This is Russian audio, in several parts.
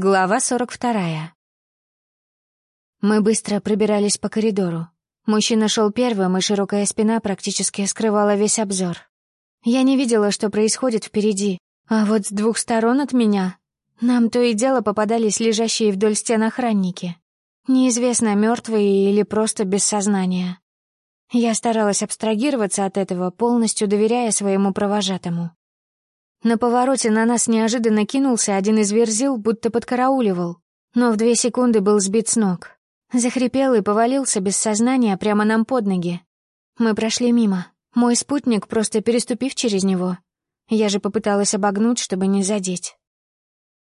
Глава 42. Мы быстро пробирались по коридору. Мужчина шел первым, и широкая спина практически скрывала весь обзор. Я не видела, что происходит впереди, а вот с двух сторон от меня нам то и дело попадались лежащие вдоль стен охранники. Неизвестно, мертвые или просто без сознания. Я старалась абстрагироваться от этого, полностью доверяя своему провожатому. На повороте на нас неожиданно кинулся один из верзил, будто подкарауливал, но в две секунды был сбит с ног. Захрипел и повалился без сознания прямо нам под ноги. Мы прошли мимо, мой спутник просто переступив через него. Я же попыталась обогнуть, чтобы не задеть.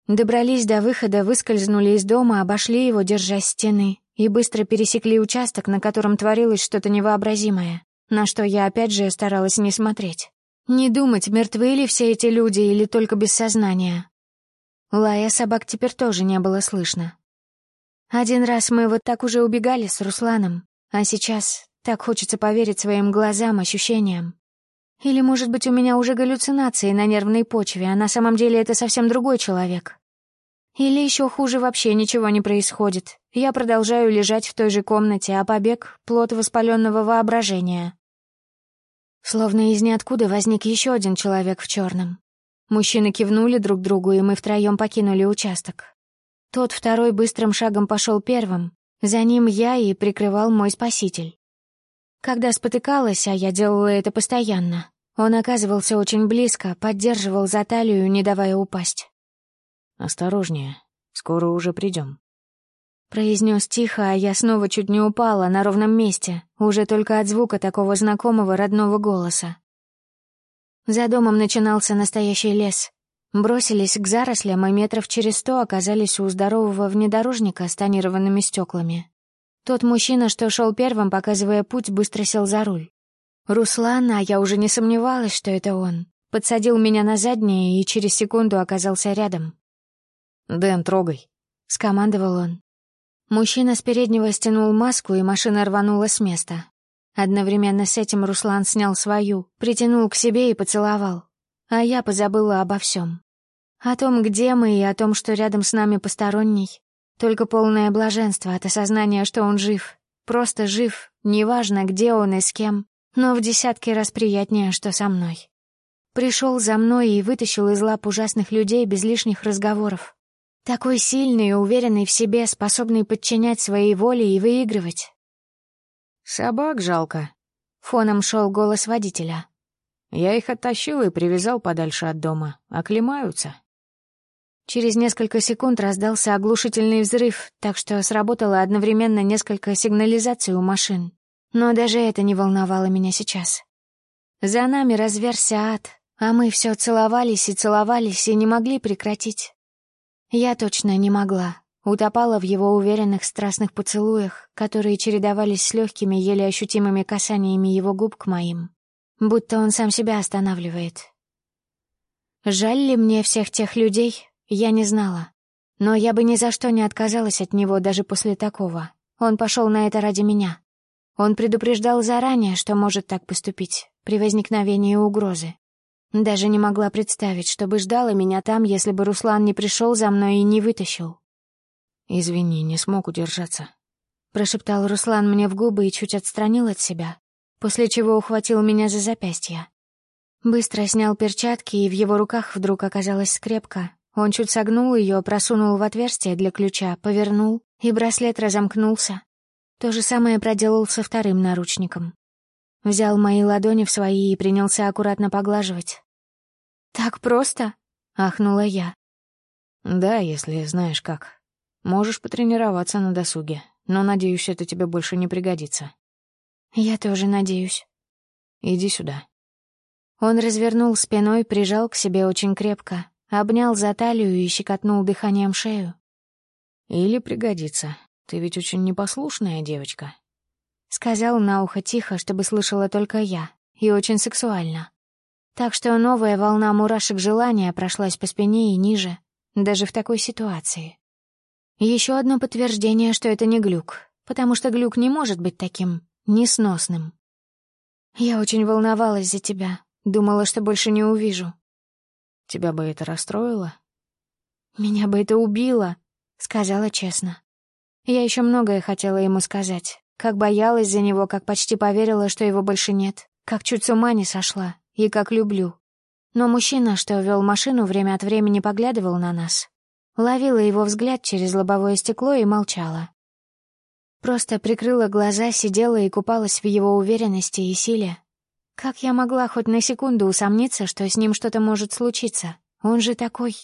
Добрались до выхода, выскользнули из дома, обошли его, держась стены, и быстро пересекли участок, на котором творилось что-то невообразимое, на что я опять же старалась не смотреть. Не думать, мертвы ли все эти люди или только без сознания. Лая собак теперь тоже не было слышно. Один раз мы вот так уже убегали с Русланом, а сейчас так хочется поверить своим глазам, ощущениям. Или, может быть, у меня уже галлюцинации на нервной почве, а на самом деле это совсем другой человек. Или еще хуже вообще ничего не происходит. Я продолжаю лежать в той же комнате, а побег — плод воспаленного воображения. Словно из ниоткуда возник еще один человек в черном. Мужчины кивнули друг другу, и мы втроем покинули участок. Тот второй быстрым шагом пошел первым, за ним я и прикрывал мой спаситель. Когда спотыкалась, а я делала это постоянно, он оказывался очень близко, поддерживал за талию, не давая упасть. «Осторожнее, скоро уже придем. Произнес тихо, а я снова чуть не упала на ровном месте, уже только от звука такого знакомого родного голоса. За домом начинался настоящий лес. Бросились к зарослям, и метров через сто оказались у здорового внедорожника с тонированными стеклами. Тот мужчина, что шел первым, показывая путь, быстро сел за руль. Руслан, а я уже не сомневалась, что это он, подсадил меня на заднее и через секунду оказался рядом. «Дэн, трогай», — скомандовал он. Мужчина с переднего стянул маску, и машина рванула с места. Одновременно с этим Руслан снял свою, притянул к себе и поцеловал. А я позабыла обо всем. О том, где мы, и о том, что рядом с нами посторонний. Только полное блаженство от осознания, что он жив. Просто жив, неважно, где он и с кем, но в десятки раз приятнее, что со мной. Пришел за мной и вытащил из лап ужасных людей без лишних разговоров. Такой сильный и уверенный в себе, способный подчинять своей воле и выигрывать. «Собак жалко», — фоном шел голос водителя. «Я их оттащил и привязал подальше от дома. Оклемаются». Через несколько секунд раздался оглушительный взрыв, так что сработало одновременно несколько сигнализаций у машин. Но даже это не волновало меня сейчас. За нами разверся ад, а мы все целовались и целовались и не могли прекратить. Я точно не могла. Утопала в его уверенных страстных поцелуях, которые чередовались с легкими, еле ощутимыми касаниями его губ к моим. Будто он сам себя останавливает. Жаль ли мне всех тех людей, я не знала. Но я бы ни за что не отказалась от него даже после такого. Он пошел на это ради меня. Он предупреждал заранее, что может так поступить, при возникновении угрозы. Даже не могла представить, что бы ждала меня там, если бы Руслан не пришел за мной и не вытащил. «Извини, не смог удержаться», — прошептал Руслан мне в губы и чуть отстранил от себя, после чего ухватил меня за запястье. Быстро снял перчатки, и в его руках вдруг оказалась скрепка. Он чуть согнул ее, просунул в отверстие для ключа, повернул, и браслет разомкнулся. То же самое проделал со вторым наручником. Взял мои ладони в свои и принялся аккуратно поглаживать. «Так просто?» — ахнула я. «Да, если знаешь как. Можешь потренироваться на досуге, но, надеюсь, это тебе больше не пригодится». «Я тоже надеюсь». «Иди сюда». Он развернул спиной, прижал к себе очень крепко, обнял за талию и щекотнул дыханием шею. «Или пригодится. Ты ведь очень непослушная девочка». Сказал на ухо тихо, чтобы слышала только я, и очень сексуально. Так что новая волна мурашек желания прошлась по спине и ниже, даже в такой ситуации. Еще одно подтверждение, что это не глюк, потому что глюк не может быть таким несносным. Я очень волновалась за тебя, думала, что больше не увижу. Тебя бы это расстроило? Меня бы это убило, сказала честно. Я еще многое хотела ему сказать. Как боялась за него, как почти поверила, что его больше нет. Как чуть с ума не сошла. И как люблю. Но мужчина, что вел машину, время от времени поглядывал на нас. Ловила его взгляд через лобовое стекло и молчала. Просто прикрыла глаза, сидела и купалась в его уверенности и силе. Как я могла хоть на секунду усомниться, что с ним что-то может случиться? Он же такой...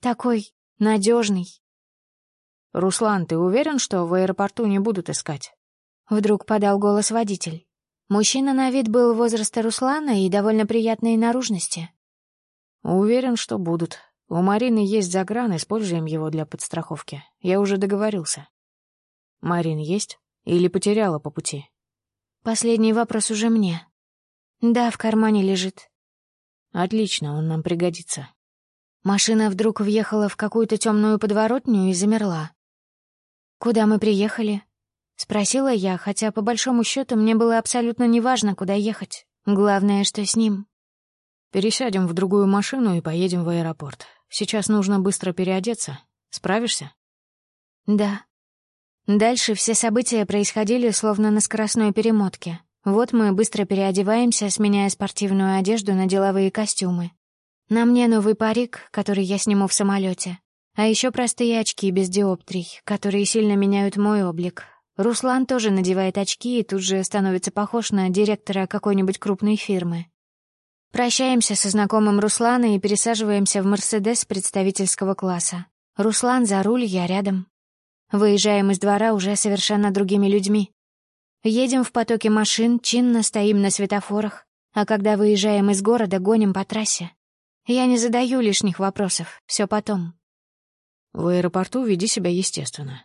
такой... надежный. «Руслан, ты уверен, что в аэропорту не будут искать?» Вдруг подал голос водитель. Мужчина на вид был возраста Руслана и довольно приятной наружности. «Уверен, что будут. У Марины есть загран, используем его для подстраховки. Я уже договорился». «Марин есть? Или потеряла по пути?» Последний вопрос уже мне. «Да, в кармане лежит». «Отлично, он нам пригодится». Машина вдруг въехала в какую-то темную подворотню и замерла. «Куда мы приехали?» — спросила я, хотя по большому счету мне было абсолютно неважно, куда ехать. Главное, что с ним. «Пересядем в другую машину и поедем в аэропорт. Сейчас нужно быстро переодеться. Справишься?» «Да». Дальше все события происходили словно на скоростной перемотке. Вот мы быстро переодеваемся, сменяя спортивную одежду на деловые костюмы. На мне новый парик, который я сниму в самолете. А еще простые очки без диоптрий, которые сильно меняют мой облик. Руслан тоже надевает очки и тут же становится похож на директора какой-нибудь крупной фирмы. Прощаемся со знакомым Руслана и пересаживаемся в «Мерседес» представительского класса. Руслан за руль, я рядом. Выезжаем из двора уже совершенно другими людьми. Едем в потоке машин, чинно стоим на светофорах, а когда выезжаем из города, гоним по трассе. Я не задаю лишних вопросов, все потом. В аэропорту веди себя естественно.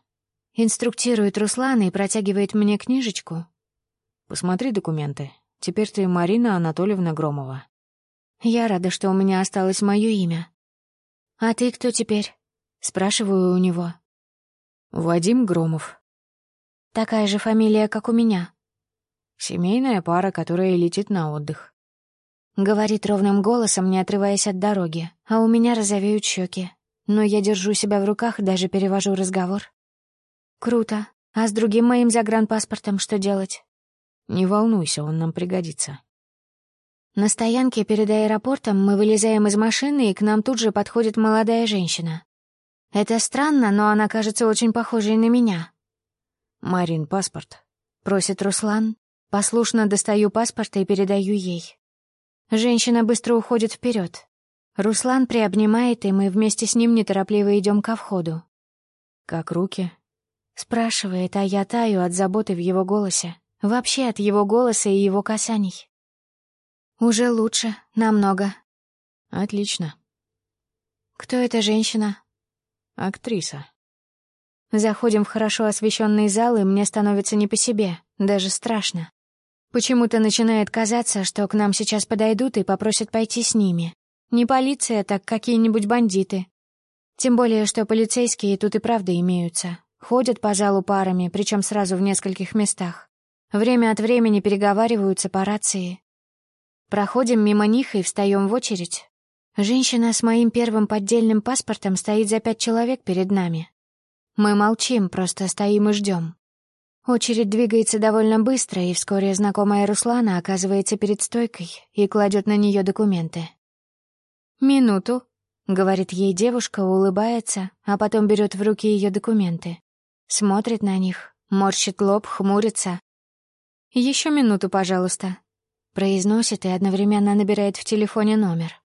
Инструктирует Руслан и протягивает мне книжечку. Посмотри документы. Теперь ты Марина Анатольевна Громова. Я рада, что у меня осталось мое имя. «А ты кто теперь?» — спрашиваю у него. «Вадим Громов». «Такая же фамилия, как у меня». «Семейная пара, которая летит на отдых». Говорит ровным голосом, не отрываясь от дороги, а у меня розовеют щеки. Но я держу себя в руках, даже перевожу разговор. «Круто. А с другим моим загранпаспортом что делать?» «Не волнуйся, он нам пригодится». На стоянке перед аэропортом мы вылезаем из машины, и к нам тут же подходит молодая женщина. Это странно, но она кажется очень похожей на меня. «Марин, паспорт», — просит Руслан. Послушно достаю паспорт и передаю ей. Женщина быстро уходит вперед. Руслан приобнимает, и мы вместе с ним неторопливо идем ко входу. «Как руки?» — спрашивает, а я таю от заботы в его голосе. Вообще от его голоса и его касаний. Уже лучше, намного. Отлично. Кто эта женщина? Актриса. Заходим в хорошо освещенный зал, и мне становится не по себе, даже страшно. Почему-то начинает казаться, что к нам сейчас подойдут и попросят пойти с ними. Не полиция, так какие-нибудь бандиты. Тем более, что полицейские тут и правда имеются. Ходят по залу парами, причем сразу в нескольких местах. Время от времени переговариваются по рации, Проходим мимо них и встаем в очередь. Женщина с моим первым поддельным паспортом стоит за пять человек перед нами. Мы молчим, просто стоим и ждем. Очередь двигается довольно быстро, и вскоре знакомая Руслана оказывается перед стойкой и кладет на нее документы. «Минуту», — говорит ей девушка, улыбается, а потом берет в руки ее документы. Смотрит на них, морщит лоб, хмурится. Еще минуту, пожалуйста», Произносит и одновременно набирает в телефоне номер.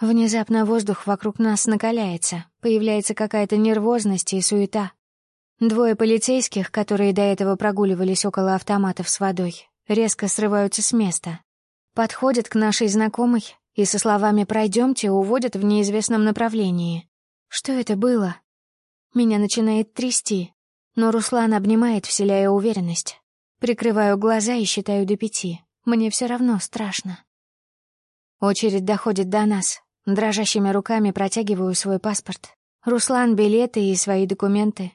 Внезапно воздух вокруг нас накаляется, появляется какая-то нервозность и суета. Двое полицейских, которые до этого прогуливались около автоматов с водой, резко срываются с места. Подходят к нашей знакомой и со словами «пройдемте» уводят в неизвестном направлении. Что это было? Меня начинает трясти, но Руслан обнимает, вселяя уверенность. Прикрываю глаза и считаю до пяти. Мне все равно страшно. Очередь доходит до нас. Дрожащими руками протягиваю свой паспорт. Руслан — билеты и свои документы.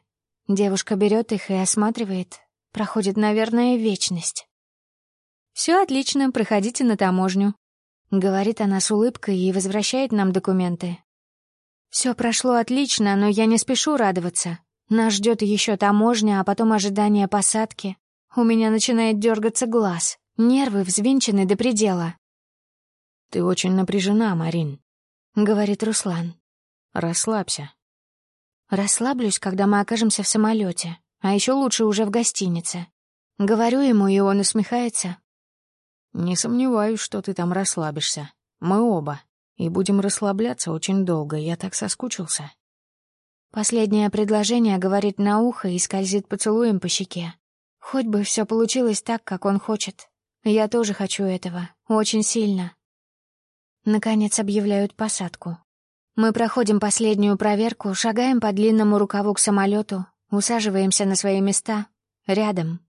Девушка берет их и осматривает. Проходит, наверное, вечность. Все отлично, проходите на таможню», — говорит она с улыбкой и возвращает нам документы. Все прошло отлично, но я не спешу радоваться. Нас ждет еще таможня, а потом ожидание посадки. У меня начинает дергаться глаз. Нервы взвинчены до предела. «Ты очень напряжена, Марин», — говорит Руслан. «Расслабься». Расслаблюсь, когда мы окажемся в самолете, а еще лучше уже в гостинице. Говорю ему, и он усмехается. «Не сомневаюсь, что ты там расслабишься. Мы оба. И будем расслабляться очень долго, я так соскучился». Последнее предложение говорит на ухо и скользит поцелуем по щеке. Хоть бы все получилось так, как он хочет. Я тоже хочу этого. Очень сильно. Наконец объявляют посадку. Мы проходим последнюю проверку, шагаем по длинному рукаву к самолету, усаживаемся на свои места. Рядом.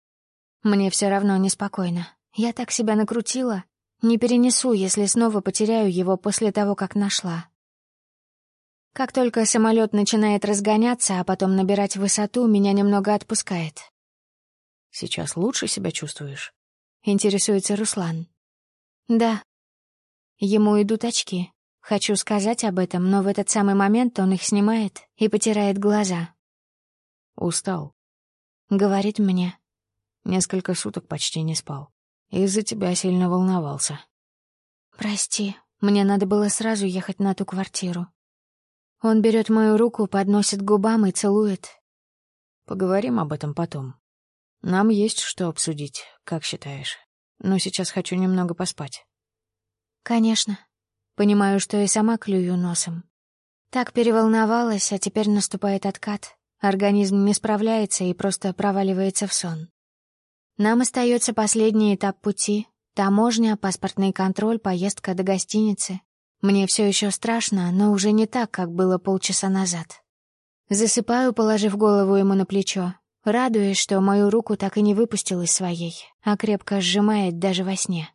Мне все равно неспокойно. Я так себя накрутила. Не перенесу, если снова потеряю его после того, как нашла. Как только самолет начинает разгоняться, а потом набирать высоту, меня немного отпускает. «Сейчас лучше себя чувствуешь?» — интересуется Руслан. «Да». Ему идут очки. Хочу сказать об этом, но в этот самый момент он их снимает и потирает глаза. «Устал», — говорит мне. «Несколько суток почти не спал. Из-за тебя сильно волновался». «Прости, мне надо было сразу ехать на ту квартиру. Он берет мою руку, подносит к губам и целует. Поговорим об этом потом. Нам есть что обсудить, как считаешь. Но сейчас хочу немного поспать. Конечно. Понимаю, что и сама клюю носом. Так переволновалась, а теперь наступает откат. Организм не справляется и просто проваливается в сон. Нам остается последний этап пути — таможня, паспортный контроль, поездка до гостиницы. Мне все еще страшно, но уже не так, как было полчаса назад. Засыпаю, положив голову ему на плечо, радуясь, что мою руку так и не выпустил из своей, а крепко сжимает даже во сне.